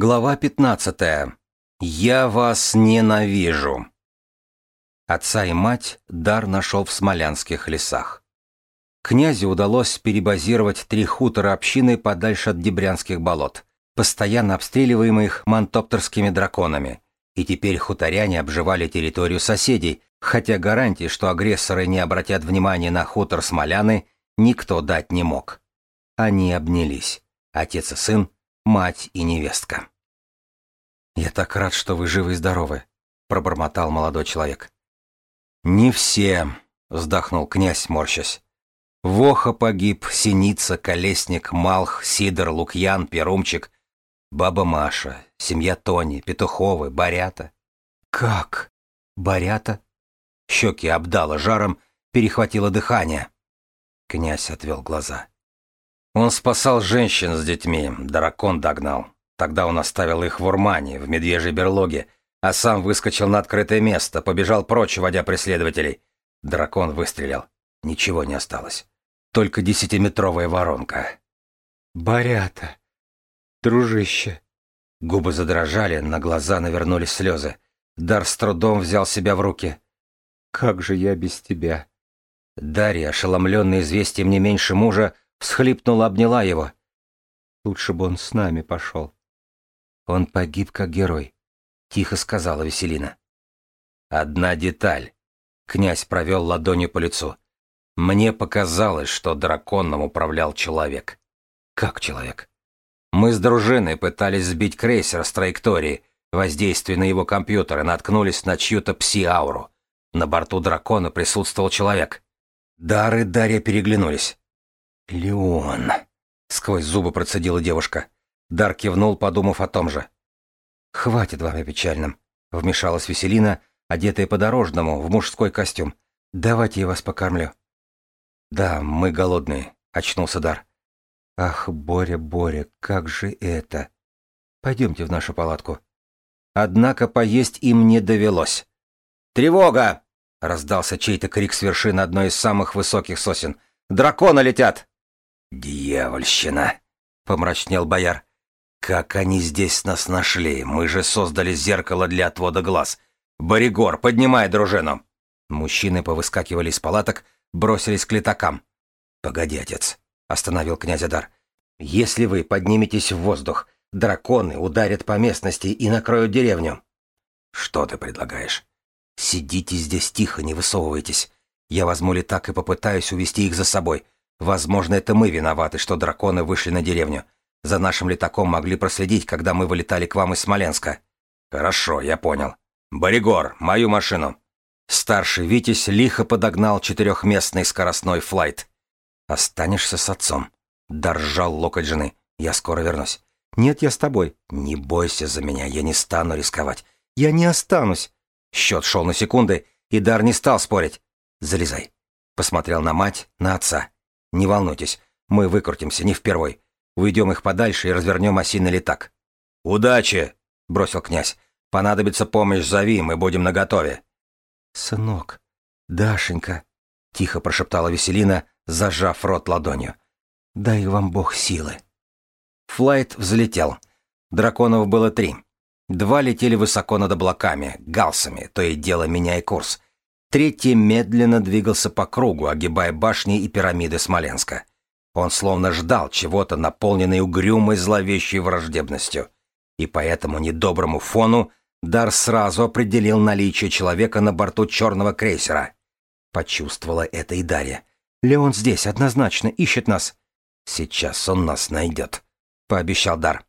Глава 15. Я вас ненавижу. Отца и мать Дар нашел в смолянских лесах. Князю удалось перебазировать три хутора общины подальше от Дебрянских болот, постоянно обстреливаемых мантоптерскими драконами, и теперь хуторяне обживали территорию соседей, хотя гарантии, что агрессоры не обратят внимания на хутор Смоляны, никто дать не мог. Они обнялись, отец и сын, мать и невестка. «Я так рад, что вы живы и здоровы», — пробормотал молодой человек. «Не все», — вздохнул князь, морщась. «Воха погиб, Синица, Колесник, Малх, Сидор, Лукьян, Перумчик, баба Маша, семья Тони, Петуховы, Борята». «Как? Борята?» Щеки обдало жаром, перехватило дыхание. Князь отвел глаза. Он спасал женщин с детьми, дракон догнал. Тогда он оставил их в Урмане, в медвежьей берлоге, а сам выскочил на открытое место, побежал прочь, водя преследователей. Дракон выстрелил. Ничего не осталось. Только десятиметровая воронка. «Борята! Дружище!» Губы задрожали, на глаза навернулись слезы. Дар с трудом взял себя в руки. «Как же я без тебя?» Дарья, ошеломленная известием не меньше мужа, всхлипнула, обняла его. Лучше бы он с нами пошел. Он погиб как герой, тихо сказала Веселина. Одна деталь. Князь провел ладонью по лицу. Мне показалось, что драконом управлял человек. Как человек? Мы с дружиной пытались сбить крейсер с траектории, воздействуя на его компьютер, и наткнулись на чью-то пси-ауру. На борту дракона присутствовал человек. Дар и Дарья переглянулись. «Леон», — сквозь зубы процедила девушка. Дар кивнул, подумав о том же. «Хватит вам о печальном», — вмешалась Веселина, одетая по-дорожному, в мужской костюм. «Давайте я вас покормлю». «Да, мы голодные», — очнулся Дар. «Ах, Боря, Боря, как же это!» «Пойдемте в нашу палатку». Однако поесть им не довелось. «Тревога!» — раздался чей-то крик с вершины одной из самых высоких сосен. «Драконы летят!» «Дьявольщина!» — помрачнел бояр. «Как они здесь нас нашли? Мы же создали зеркало для отвода глаз. Боригор, поднимай дружину!» Мужчины повыскакивали из палаток, бросились к летакам. «Погоди, отец», — остановил князь Адар. «Если вы подниметесь в воздух, драконы ударят по местности и накроют деревню». «Что ты предлагаешь?» «Сидите здесь тихо, не высовывайтесь. Я возьму летак и попытаюсь увести их за собой. Возможно, это мы виноваты, что драконы вышли на деревню. За нашим летаком могли проследить, когда мы вылетали к вам из Смоленска. Хорошо, я понял. Боригор, мою машину. Старший Витязь лихо подогнал четырехместный скоростной флайт. Останешься с отцом. Доржал локоть жены. Я скоро вернусь. Нет, я с тобой. Не бойся за меня, я не стану рисковать. Я не останусь. Счет шел на секунды, и Дар не стал спорить. Залезай. Посмотрел на мать, на отца. Не волнуйтесь, мы выкрутимся, не впервой. Уйдем их подальше и развернем осиный летак. «Удачи!» — бросил князь. «Понадобится помощь, зови, мы будем наготове». «Сынок, Дашенька!» — тихо прошептала Веселина, зажав рот ладонью. «Дай вам Бог силы». Флайт взлетел. Драконов было три. Два летели высоко над облаками, галсами, то и дело меняя курс. Третий медленно двигался по кругу, огибая башни и пирамиды Смоленска. Он словно ждал чего-то, наполненной угрюмой зловещей враждебностью. И по этому недоброму фону Дар сразу определил наличие человека на борту черного крейсера. Почувствовала это и Дарья. «Леон здесь, однозначно, ищет нас». «Сейчас он нас найдет», — пообещал Дар.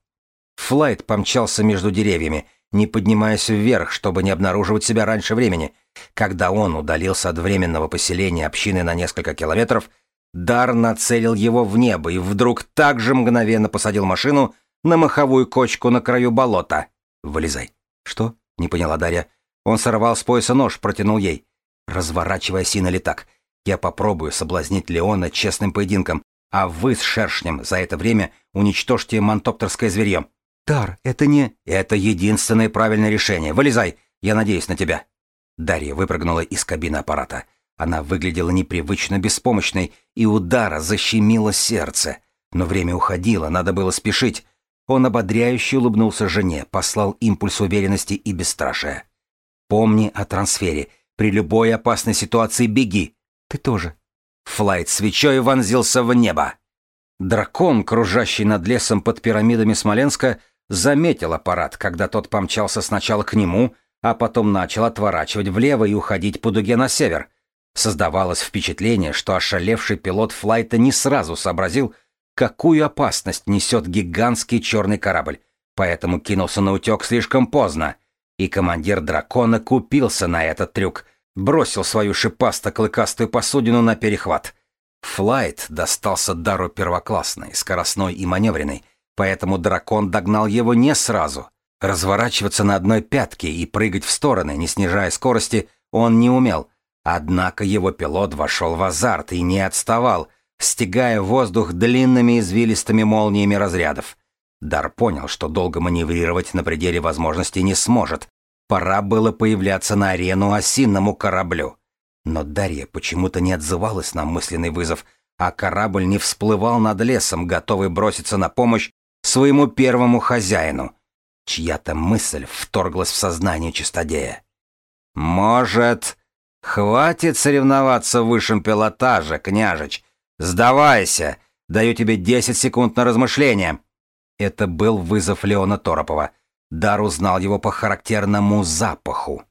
Флайт помчался между деревьями, не поднимаясь вверх, чтобы не обнаруживать себя раньше времени. Когда он удалился от временного поселения общины на несколько километров, Дар нацелил его в небо и вдруг так же мгновенно посадил машину на маховую кочку на краю болота. «Вылезай». «Что?» — не поняла Дарья. Он сорвал с пояса нож, протянул ей. «Разворачивай осино летак. Я попробую соблазнить Леона честным поединком, а вы с шершнем за это время уничтожьте мантоптерское зверье. «Тар, это не...» «Это единственное правильное решение. Вылезай! Я надеюсь на тебя!» Дарья выпрыгнула из кабины аппарата. Она выглядела непривычно беспомощной, и удара защемило сердце. Но время уходило, надо было спешить. Он ободряюще улыбнулся жене, послал импульс уверенности и бесстрашия. «Помни о трансфере. При любой опасной ситуации беги. Ты тоже». Флайт свечой вонзился в небо. Дракон, кружащий над лесом под пирамидами Смоленска, заметил аппарат, когда тот помчался сначала к нему, а потом начал отворачивать влево и уходить по дуге на север. Создавалось впечатление, что ошалевший пилот флайта не сразу сообразил, какую опасность несет гигантский черный корабль, поэтому кинулся на утек слишком поздно. И командир дракона купился на этот трюк, бросил свою шипасто-клыкастую посудину на перехват. Флайт достался дару первоклассной, скоростной и маневренной, поэтому дракон догнал его не сразу. Разворачиваться на одной пятке и прыгать в стороны, не снижая скорости, он не умел. Однако его пилот вошел в азарт и не отставал — стегая воздух длинными извилистыми молниями разрядов. Дар понял, что долго маневрировать на пределе возможностей не сможет. Пора было появляться на арену осинному кораблю. Но Дарья почему-то не отзывалась на мысленный вызов, а корабль не всплывал над лесом, готовый броситься на помощь своему первому хозяину. Чья-то мысль вторглась в сознание чистодея. «Может, хватит соревноваться в высшем пилотаже, княжич?» «Сдавайся! Даю тебе 10 секунд на размышление!» Это был вызов Леона Торопова. Дар узнал его по характерному запаху.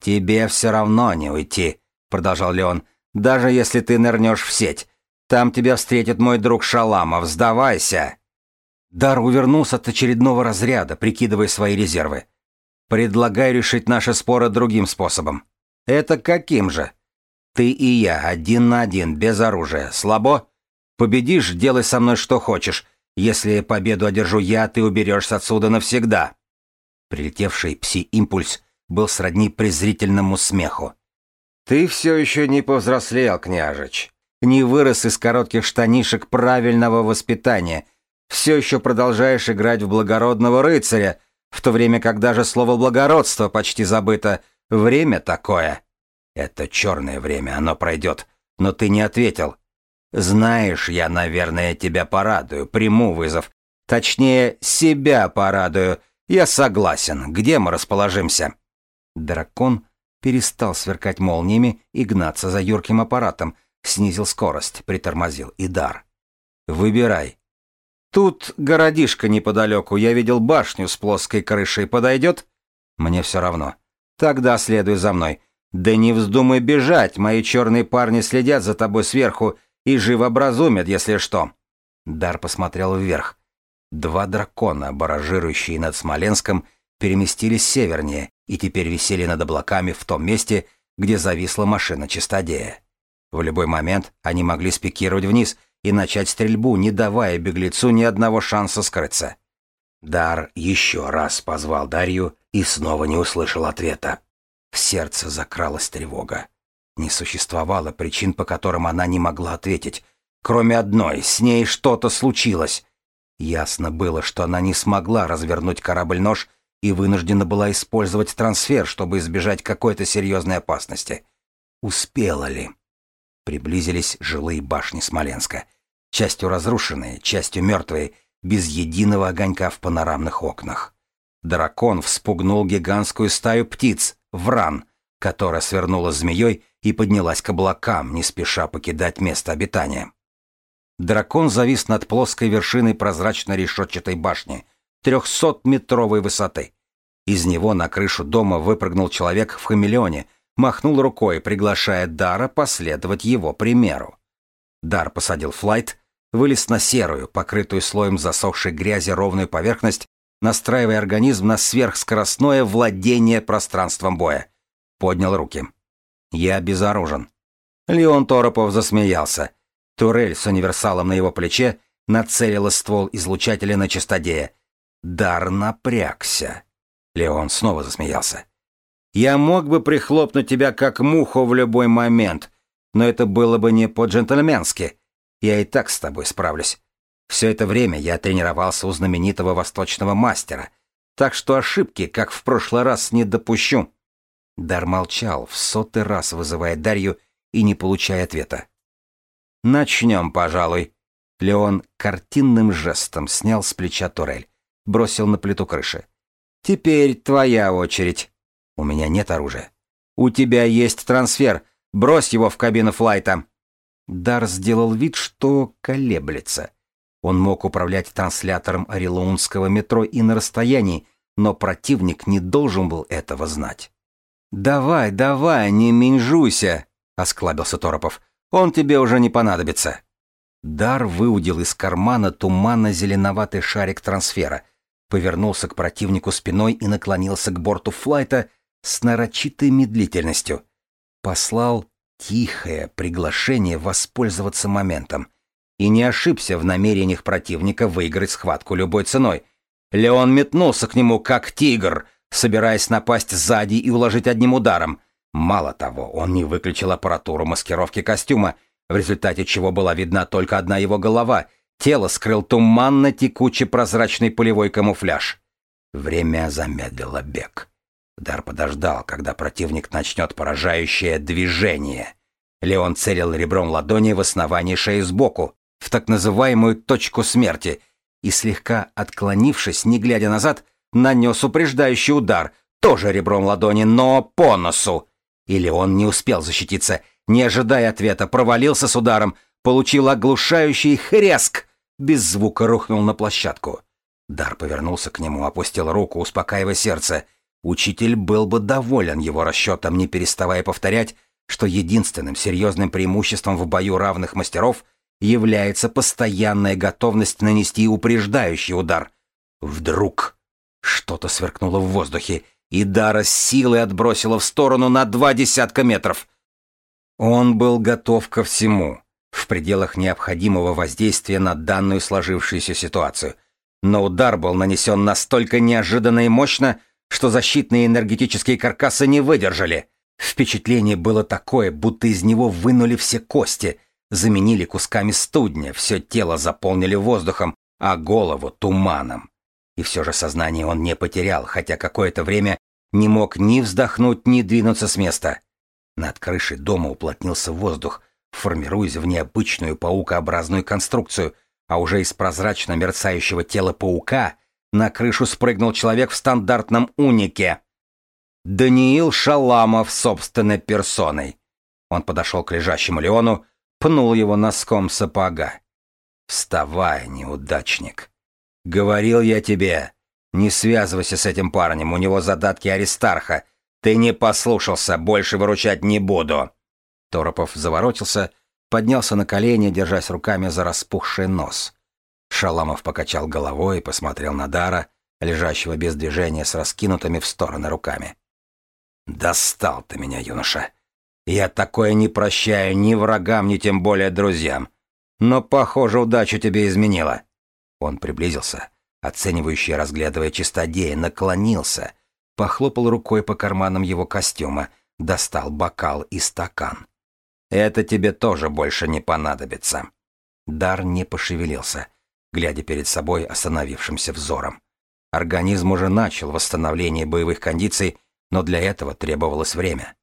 «Тебе все равно не уйти», — продолжал Леон, — «даже если ты нырнешь в сеть. Там тебя встретит мой друг Шаламов. Сдавайся!» Дар увернулся от очередного разряда, прикидывая свои резервы. «Предлагаю решить наши споры другим способом». «Это каким же?» Ты и я, один на один, без оружия. Слабо? Победишь, делай со мной что хочешь. Если победу одержу я, ты уберешься отсюда навсегда. Прилетевший пси-импульс был сродни презрительному смеху. Ты все еще не повзрослел, княжич. Не вырос из коротких штанишек правильного воспитания. Все еще продолжаешь играть в благородного рыцаря, в то время как даже слово «благородство» почти забыто. Время такое. Это черное время, оно пройдет. Но ты не ответил. Знаешь, я, наверное, тебя порадую, приму вызов. Точнее, себя порадую. Я согласен. Где мы расположимся? Дракон перестал сверкать молниями и гнаться за юрким аппаратом, снизил скорость, притормозил и дар. Выбирай. Тут городишко неподалеку, я видел башню с плоской крышей, подойдет? Мне все равно. Тогда следуй за мной. «Да не вздумай бежать, мои черные парни следят за тобой сверху и живо образумят, если что». Дар посмотрел вверх. Два дракона, баражирующие над Смоленском, переместились севернее и теперь висели над облаками в том месте, где зависла машина чистодея. В любой момент они могли спикировать вниз и начать стрельбу, не давая беглецу ни одного шанса скрыться. Дар еще раз позвал Дарью и снова не услышал ответа. В сердце закралась тревога. Не существовало причин, по которым она не могла ответить. Кроме одной, с ней что-то случилось. Ясно было, что она не смогла развернуть корабль-нож и вынуждена была использовать трансфер, чтобы избежать какой-то серьезной опасности. Успела ли? Приблизились жилые башни Смоленска. Частью разрушенные, частью мертвые, без единого огонька в панорамных окнах. Дракон вспугнул гигантскую стаю птиц, Вран, которая свернула змеей и поднялась к облакам, не спеша покидать место обитания. Дракон завис над плоской вершиной прозрачной решетчатой башни, трехсотметровой высоты. Из него на крышу дома выпрыгнул человек в хамелеоне, махнул рукой, приглашая Дара последовать его примеру. Дар посадил флайт, вылез на серую, покрытую слоем засохшей грязи ровную поверхность настраивая организм на сверхскоростное владение пространством боя. Поднял руки. «Я безоружен». Леон Торопов засмеялся. Турель с универсалом на его плече нацелила ствол излучателя на чистодея. Дар напрягся. Леон снова засмеялся. «Я мог бы прихлопнуть тебя как муху в любой момент, но это было бы не по-джентльменски. Я и так с тобой справлюсь. Все это время я тренировался у знаменитого восточного мастера, так что ошибки, как в прошлый раз, не допущу. Дар молчал, в сотый раз вызывая Дарью и не получая ответа. «Начнем, пожалуй». Леон картинным жестом снял с плеча турель. бросил на плиту крыши. «Теперь твоя очередь. У меня нет оружия. У тебя есть трансфер. Брось его в кабину флайта». Дар сделал вид, что колеблется. Он мог управлять транслятором орелоунского метро и на расстоянии, но противник не должен был этого знать. «Давай, давай, не меньжуйся!» — осклабился Торопов. «Он тебе уже не понадобится». Дар выудил из кармана туманно-зеленоватый шарик трансфера, повернулся к противнику спиной и наклонился к борту флайта с нарочитой медлительностью. Послал тихое приглашение воспользоваться моментом. И не ошибся в намерениях противника выиграть схватку любой ценой. Леон метнулся к нему, как тигр, собираясь напасть сзади и уложить одним ударом. Мало того, он не выключил аппаратуру маскировки костюма — в результате чего была видна только одна его голова. Тело скрыл туманно-текучий прозрачный полевой камуфляж. Время замедлило бег. Дар подождал, когда противник начнет поражающее движение. Леон целил ребром ладони в основании шеи сбоку, в так называемую точку смерти, и слегка отклонившись, не глядя назад, нанес упреждающий удар, тоже ребром ладони, но по носу. И Леон не успел защититься, не ожидая ответа, провалился с ударом, получил оглушающий хряск, без звука рухнул на площадку. Дар повернулся к нему, опустил руку, успокаивая сердце. Учитель был бы доволен его расчетом, не переставая повторять, что единственным серьезным преимуществом в бою равных мастеров является постоянная готовность нанести упреждающий удар. Вдруг что-то сверкнуло в воздухе, и Дара с силой отбросило в сторону на два десятка метров. Он был готов ко всему, в пределах необходимого воздействия на данную сложившуюся ситуацию. Но удар был нанесен настолько неожиданно и мощно, что защитные энергетические каркасы не выдержали. Впечатление было такое, будто из него вынули все кости, заменили кусками студня, все тело заполнили воздухом, а голову — туманом. И все же сознание он не потерял, хотя какое-то время не мог ни вздохнуть, ни двинуться с места. Над крышей дома уплотнился воздух, формируясь в необычную паукообразную конструкцию, а уже из прозрачно мерцающего тела паука на крышу спрыгнул человек в стандартном унике. Даниил Шаламов собственной персоной. Он подошел к лежащему Леону, пнул его носком сапога. «Вставай, неудачник. Говорил я тебе, не связывайся с этим парнем, у него задатки Аристарха, «Ты не послушался, больше выручать не буду!» Торопов заворотился, поднялся на колени, держась руками за распухший нос. Шаламов покачал головой и посмотрел на Дара, лежащего без движения с раскинутыми в стороны руками. «Достал ты меня, юноша! Я такое не прощаю ни врагам, ни тем более друзьям. Но, похоже, удача тебе изменила». Он приблизился, оценивающий, разглядывая чистодея, наклонился — похлопал рукой по карманам его костюма, достал бокал и стакан. «Это тебе тоже больше не понадобится». Дар не пошевелился, глядя перед собой остановившимся взором. Организм уже начал восстановление боевых кондиций, но для этого требовалось время.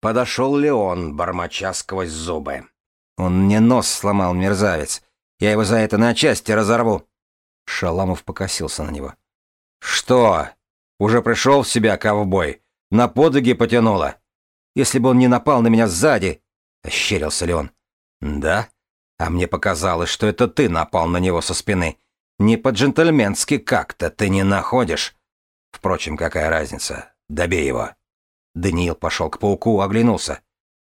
Подошел Леон, бормоча сквозь зубы. «Он мне нос сломал, мерзавец. Я его за это на части разорву». Шаламов покосился на него. «Что?» Уже пришел в себя ковбой. На подвиги потянуло. Если бы он не напал на меня сзади... Ощерился ли он? Да? А мне показалось, что это ты напал на него со спины. Не по-джентльменски как-то ты не находишь. Впрочем, какая разница? Добей его. Даниил пошел к пауку, оглянулся.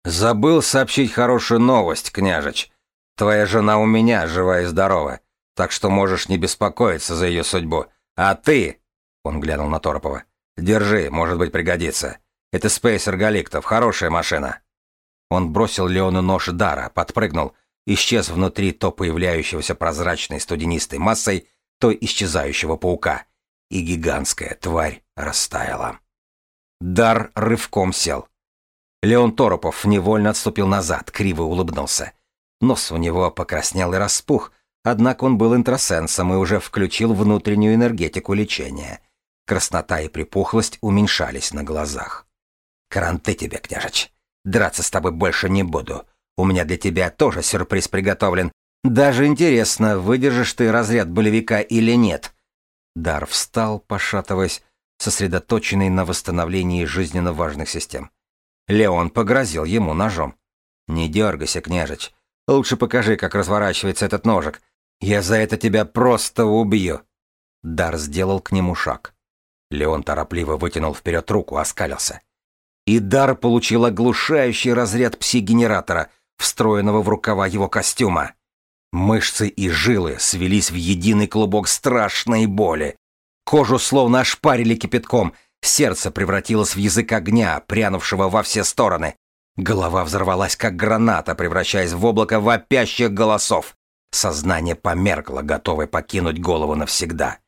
Забыл сообщить хорошую новость, княжич. Твоя жена у меня, жива и здорова, так что можешь не беспокоиться за ее судьбу. А ты он глянул на Торопова. «Держи, может быть, пригодится. Это спейсер Галиктов, хорошая машина». Он бросил Леону нож дара, подпрыгнул, исчез внутри то появляющегося прозрачной студенистой массой, то исчезающего паука. И гигантская тварь растаяла. Дар рывком сел. Леон Торопов невольно отступил назад, криво улыбнулся. Нос у него покраснел и распух, однако он был интросенсом и уже включил внутреннюю энергетику лечения. Краснота и припухлость уменьшались на глазах. «Каранты тебе, княжич. Драться с тобой больше не буду. У меня для тебя тоже сюрприз приготовлен. Даже интересно, выдержишь ты разряд болевика или нет». Дар встал, пошатываясь, сосредоточенный на восстановлении жизненно важных систем. Леон погрозил ему ножом. «Не дергайся, княжич. Лучше покажи, как разворачивается этот ножик. Я за это тебя просто убью». Дар сделал к нему шаг. Леон торопливо вытянул вперед руку, оскалился. И Дар получил оглушающий разряд пси-генератора, встроенного в рукава его костюма. Мышцы и жилы свелись в единый клубок страшной боли. Кожу словно ошпарили кипятком, сердце превратилось в язык огня, прянувшего во все стороны. Голова взорвалась, как граната, превращаясь в облако вопящих голосов. Сознание померкло, готовое покинуть голову навсегда.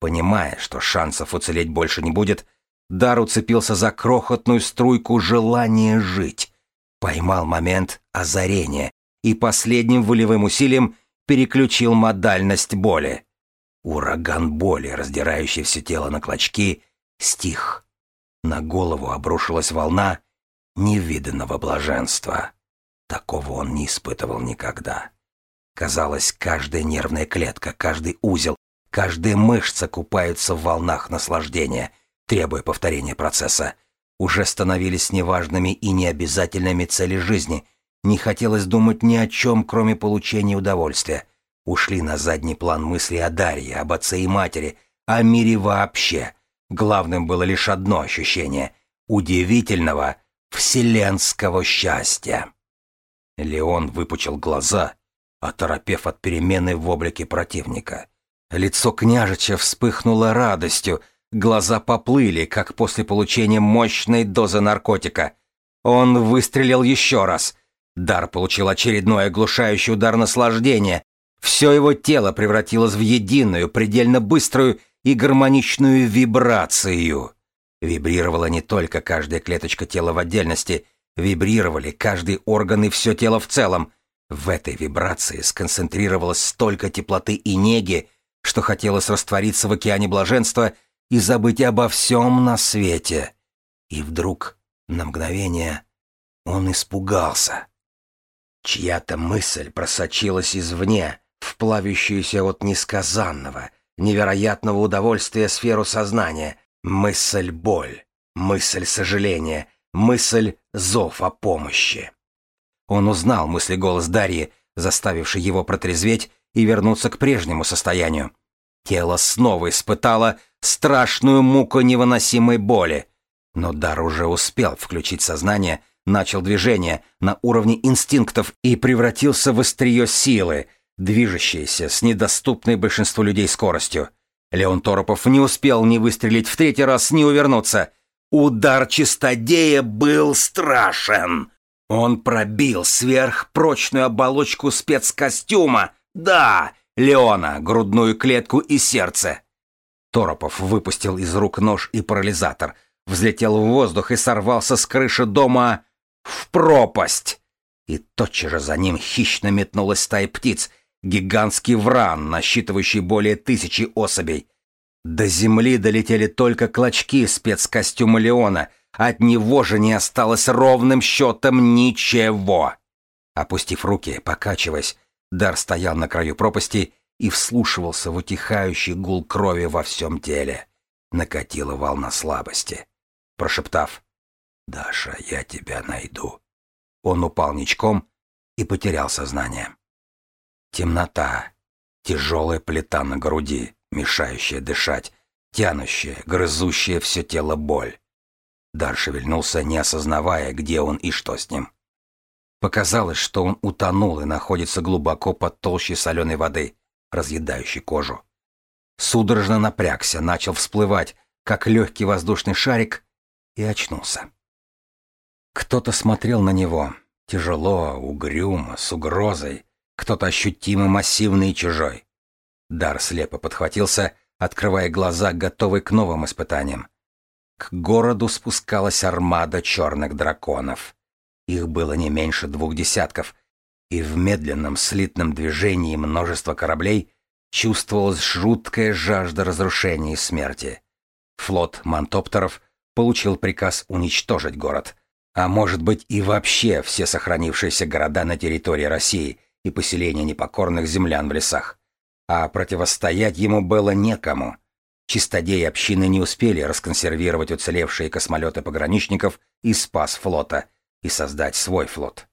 Понимая, что шансов уцелеть больше не будет, Дар уцепился за крохотную струйку желания жить. Поймал момент озарения и последним волевым усилием переключил модальность боли. Ураган боли, раздирающий все тело на клочки, стих. На голову обрушилась волна невиданного блаженства. Такого он не испытывал никогда. Казалось, каждая нервная клетка, каждый узел, каждая мышца купаются в волнах наслаждения, требуя повторения процесса. Уже становились неважными и необязательными цели жизни — не хотелось думать ни о чем, кроме получения удовольствия. Ушли на задний план мысли о Дарье, об отце и матери, о мире вообще. Главным было лишь одно ощущение — удивительного вселенского счастья. Леон выпучил глаза, оторопев от перемены в облике противника. Лицо княжича вспыхнуло радостью, глаза поплыли, как после получения мощной дозы наркотика. Он выстрелил еще раз — Дар получил очередной оглушающий удар наслаждения. Все его тело превратилось в единую, предельно быструю и гармоничную вибрацию. Вибрировала не только каждая клеточка тела в отдельности, вибрировали каждый орган и все тело в целом. В этой вибрации сконцентрировалось столько теплоты и неги, что хотелось раствориться в океане блаженства и забыть обо всем на свете. И вдруг, на мгновение, он испугался. Чья-то мысль просочилась извне, в плавящуюся от несказанного, невероятного удовольствия сферу сознания. Мысль-боль, мысль сожаления, мысль зов о помощи. Он узнал мысли голос Дарьи, заставивший его протрезветь и вернуться к прежнему состоянию. Тело снова испытало страшную муку невыносимой боли. Но Дар уже успел включить сознание начал движение на уровне инстинктов и превратился в острие силы, движущееся с недоступной большинству людей скоростью. Леон Торопов не успел ни выстрелить в третий раз, ни увернуться. Удар чистодея был страшен. Он пробил сверхпрочную оболочку спецкостюма. Да, Леона, грудную клетку и сердце. Торопов выпустил из рук нож и парализатор, взлетел в воздух и сорвался с крыши дома в пропасть. И тотчас же за ним хищно метнулась стая птиц, гигантский вран, насчитывающий более тысячи особей. До земли долетели только клочки спецкостюма Леона, от него же не осталось ровным счетом ничего. Опустив руки, покачиваясь, Дар стоял на краю пропасти и вслушивался в утихающий гул крови во всем теле. Накатила волна слабости. Прошептав «Даша, я тебя найду». Он упал ничком и потерял сознание. Темнота, тяжелая плита на груди, мешающая дышать, тянущая, грызущая все тело боль. Дар шевельнулся, не осознавая, где он и что с ним. Показалось, что он утонул и находится глубоко под толщей соленой воды, разъедающей кожу. Судорожно напрягся, начал всплывать, как легкий воздушный шарик, и очнулся. Кто-то смотрел на него, тяжело, угрюмо, с угрозой, кто-то ощутимо массивный и чужой. Дар слепо подхватился, открывая глаза, готовый к новым испытаниям. К городу спускалась армада черных драконов. Их было не меньше двух десятков, и в медленном слитном движении множества кораблей чувствовалась жуткая жажда разрушения и смерти. Флот мантоптеров получил приказ уничтожить город, а может быть и вообще все сохранившиеся города на территории России и поселения непокорных землян в лесах. А противостоять ему было некому. Чистодеи общины не успели расконсервировать уцелевшие космолеты пограничников и спас флота, и создать свой флот.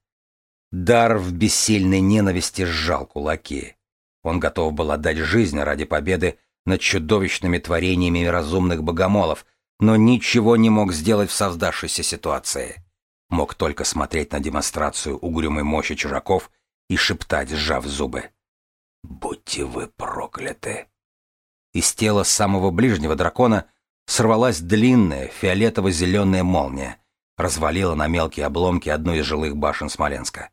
Дар в бессильной ненависти сжал кулаки. Он готов был отдать жизнь ради победы над чудовищными творениями разумных богомолов, но ничего не мог сделать в создавшейся ситуации. Мог только смотреть на демонстрацию угрюмой мощи чужаков и шептать, сжав зубы. «Будьте вы прокляты!» Из тела самого ближнего дракона сорвалась длинная фиолетово-зеленая молния, развалила на мелкие обломки одну из жилых башен Смоленска.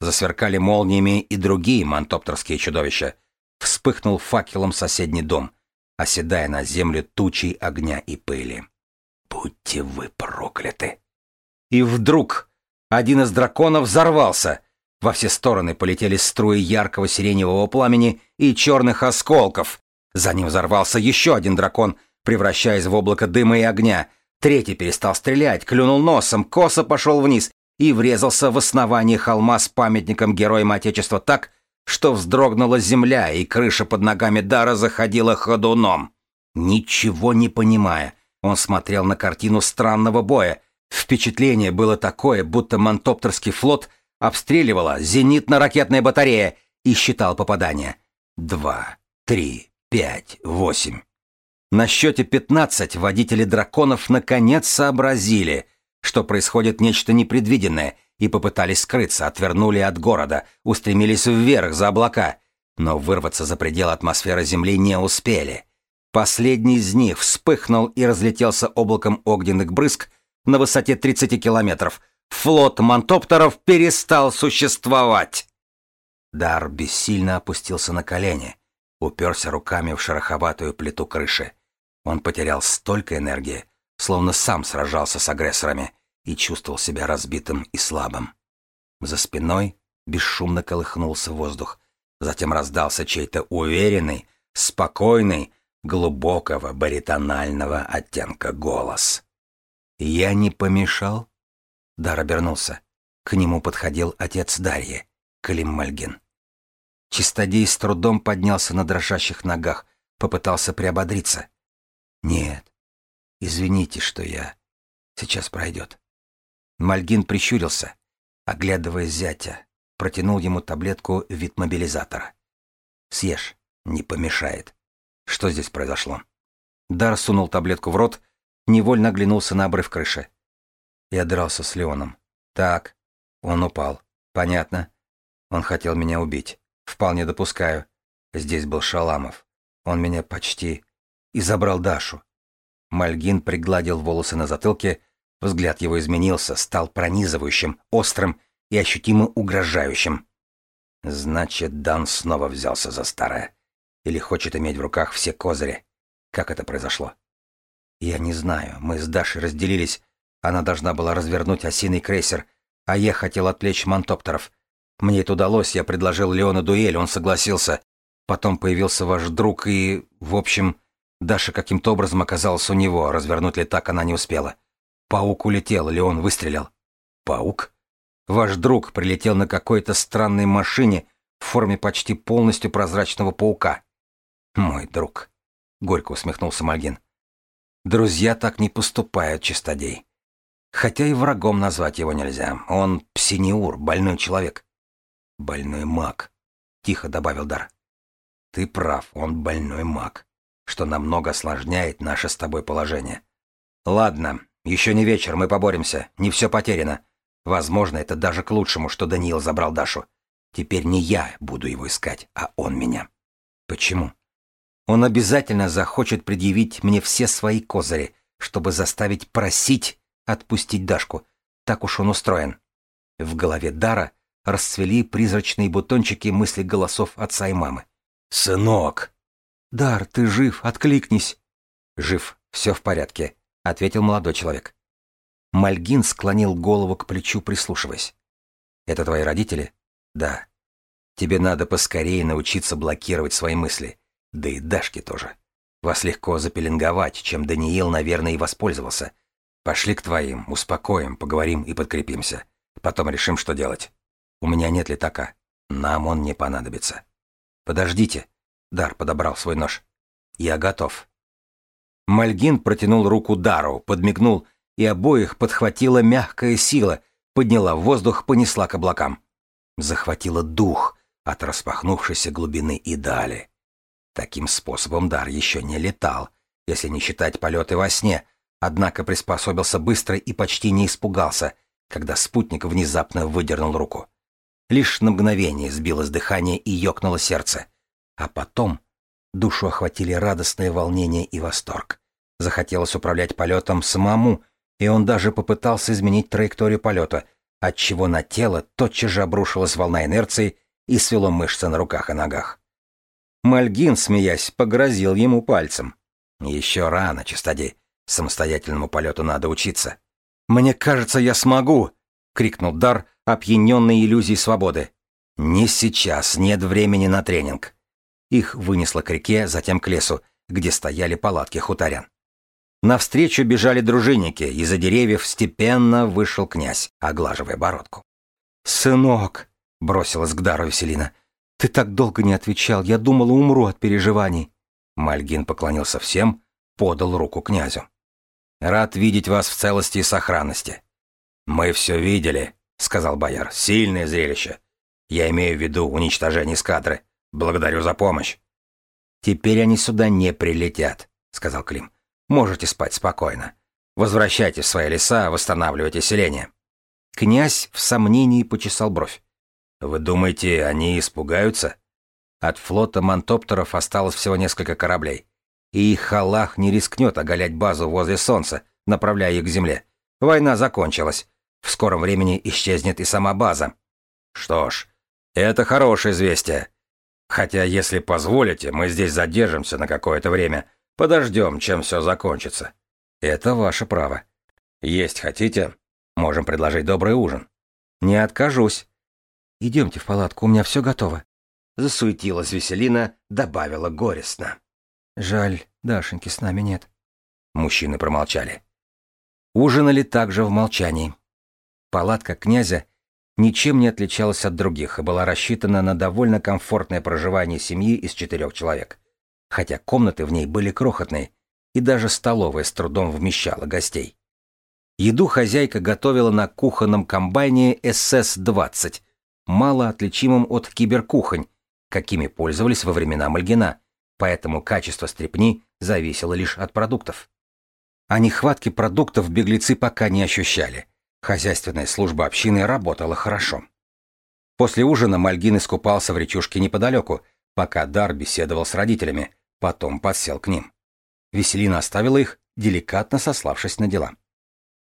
Засверкали молниями и другие мантоптерские чудовища. Вспыхнул факелом соседний дом, оседая на землю тучей огня и пыли. «Будьте вы прокляты!» И вдруг один из драконов взорвался. Во все стороны полетели струи яркого сиреневого пламени и черных осколков, за ним взорвался еще один дракон, превращаясь в облако дыма и огня. Третий перестал стрелять, клюнул носом, косо пошел вниз и врезался в основание холма с памятником героям Отечества так, что вздрогнула земля, и крыша под ногами Дара заходила ходуном. Ничего не понимая, он смотрел на картину странного боя. Впечатление было такое, будто Мантоптерский флот обстреливала зенитно-ракетная батарея и считал попадания. Два, три, пять, восемь. На счете пятнадцать водители драконов наконец сообразили, что происходит нечто непредвиденное, и попытались скрыться, отвернули от города, устремились вверх за облака, но вырваться за пределы атмосферы Земли не успели. Последний из них вспыхнул и разлетелся облаком огненных брызг на высоте 30 километров. Флот мантоптеров перестал существовать. Дар бессильно опустился на колени, уперся руками в шероховатую плиту крыши. Он потерял столько энергии, словно сам сражался с агрессорами и чувствовал себя разбитым и слабым. За спиной бесшумно колыхнулся воздух, затем раздался чей-то уверенный, спокойный, глубокого баритонального оттенка голос. «Я не помешал?» Дар обернулся. К нему подходил отец Дарьи, Клим Мальгин. Чистодей с трудом поднялся на дрожащих ногах, попытался приободриться. «Нет, извините, что я... Сейчас пройдет». Мальгин прищурился, оглядывая зятя, протянул ему таблетку вид мобилизатора. «Съешь, не помешает. Что здесь произошло?» Дар сунул таблетку в рот, невольно оглянулся на обрыв крыши. Я дрался с Леоном. Так, он упал. Понятно. Он хотел меня убить. Вполне допускаю. Здесь был Шаламов. Он меня почти... И забрал Дашу. Мальгин пригладил волосы на затылке, взгляд его изменился, стал пронизывающим, острым и ощутимо угрожающим. Значит, Дан снова взялся за старое. Или хочет иметь в руках все козыри. Как это произошло? Я не знаю. Мы с Дашей разделились. Она должна была развернуть осиный крейсер, а я хотел отвлечь мантоптеров. Мне это удалось, я предложил Леону дуэль, он согласился. Потом появился ваш друг и... В общем, Даша каким-то образом оказалась у него, развернуть ли так она не успела. Паук улетел, Леон выстрелил. Паук? Ваш друг прилетел на какой-то странной машине в форме почти полностью прозрачного паука. Мой друг. Горько усмехнулся Мальгин. Друзья так не поступают, чистодей. Хотя и врагом назвать его нельзя. Он псиниур, больной человек. «Больной маг», — тихо добавил Дар. «Ты прав, он больной маг, что намного осложняет наше с тобой положение. Ладно, еще не вечер, мы поборемся, не все потеряно. Возможно, это даже к лучшему, что Даниил забрал Дашу. Теперь не я буду его искать, а он меня. Почему? Он обязательно захочет предъявить мне все свои козыри, чтобы заставить просить отпустить Дашку. Так уж он устроен. В голове Дара расцвели призрачные бутончики мысли голосов отца и мамы. «Сынок!» «Дар, ты жив, откликнись!» «Жив, все в порядке», — ответил молодой человек. Мальгин склонил голову к плечу, прислушиваясь. «Это твои родители?» «Да. Тебе надо поскорее научиться блокировать свои мысли. Да и Дашке тоже. Вас легко запеленговать, чем Даниил, наверное, и воспользовался. Пошли к твоим, успокоим, поговорим и подкрепимся. Потом решим, что делать». У меня нет летака. Нам он не понадобится. Подождите. Дар подобрал свой нож. Я готов. Мальгин протянул руку Дару, подмигнул, и обоих подхватила мягкая сила, подняла в воздух, понесла к облакам. Захватила дух от распахнувшейся глубины и дали. Таким способом Дар еще не летал, если не считать полеты во сне, однако приспособился быстро и почти не испугался, когда спутник внезапно выдернул руку. Лишь на мгновение сбилось дыхание и ёкнуло сердце. А потом душу охватили радостное волнение и восторг. Захотелось управлять полетом самому, и он даже попытался изменить траекторию полета, отчего на тело тотчас же обрушилась волна инерции и свело мышцы на руках и ногах. Мальгин, смеясь, погрозил ему пальцем. «Еще рано, чистоди. Самостоятельному полету надо учиться». «Мне кажется, я смогу!» — крикнул Дар, опьяненный иллюзией свободы. «Не сейчас, нет времени на тренинг». Их вынесло к реке, затем к лесу, где стояли палатки хуторян. Навстречу бежали дружинники, из-за деревьев степенно вышел князь, оглаживая бородку. «Сынок!» — бросилась к Дару Веселина. «Ты так долго не отвечал, я думала, умру от переживаний». Мальгин поклонился всем, подал руку князю. «Рад видеть вас в целости и сохранности». «Мы все видели», — сказал бояр. «Сильное зрелище. Я имею в виду уничтожение эскадры. Благодарю за помощь». «Теперь они сюда не прилетят», — сказал Клим. «Можете спать спокойно. Возвращайтесь в свои леса, восстанавливайте селение». Князь в сомнении почесал бровь. «Вы думаете, они испугаются?» От флота мантоптеров осталось всего несколько кораблей. И Халах не рискнет оголять базу возле Солнца, направляя их к Земле. Война закончилась. В скором времени исчезнет и сама база. Что ж, это хорошее известие. Хотя, если позволите, мы здесь задержимся на какое-то время. Подождем, чем все закончится. Это ваше право. Есть хотите? Можем предложить добрый ужин. Не откажусь. Идемте в палатку, у меня все готово. Засуетилась Веселина, добавила горестно. Жаль, Дашеньки с нами нет. Мужчины промолчали. Ужинали также в молчании. Палатка князя ничем не отличалась от других и была рассчитана на довольно комфортное проживание семьи из четырех человек. Хотя комнаты в ней были крохотные, и даже столовая с трудом вмещала гостей. Еду хозяйка готовила на кухонном комбайне СС-20, мало отличимым от киберкухонь, какими пользовались во времена Мальгина, поэтому качество стрепни зависело лишь от продуктов. О нехватке продуктов беглецы пока не ощущали. Хозяйственная служба общины работала хорошо. После ужина Мальгин искупался в речушке неподалеку, пока Дар беседовал с родителями, потом подсел к ним. Веселина оставила их, деликатно сославшись на дела.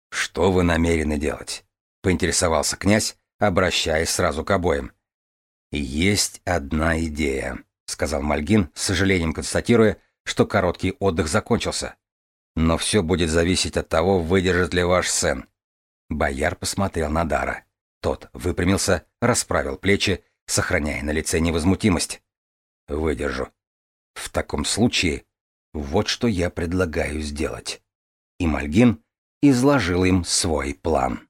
«Что вы намерены делать?» — поинтересовался князь, обращаясь сразу к обоим. «Есть одна идея», — сказал Мальгин, с сожалением констатируя, что короткий отдых закончился. «Но все будет зависеть от того, выдержит ли ваш сын». Бояр посмотрел на Дара. Тот выпрямился, расправил плечи, сохраняя на лице невозмутимость. «Выдержу. В таком случае вот что я предлагаю сделать». И Мальгин изложил им свой план.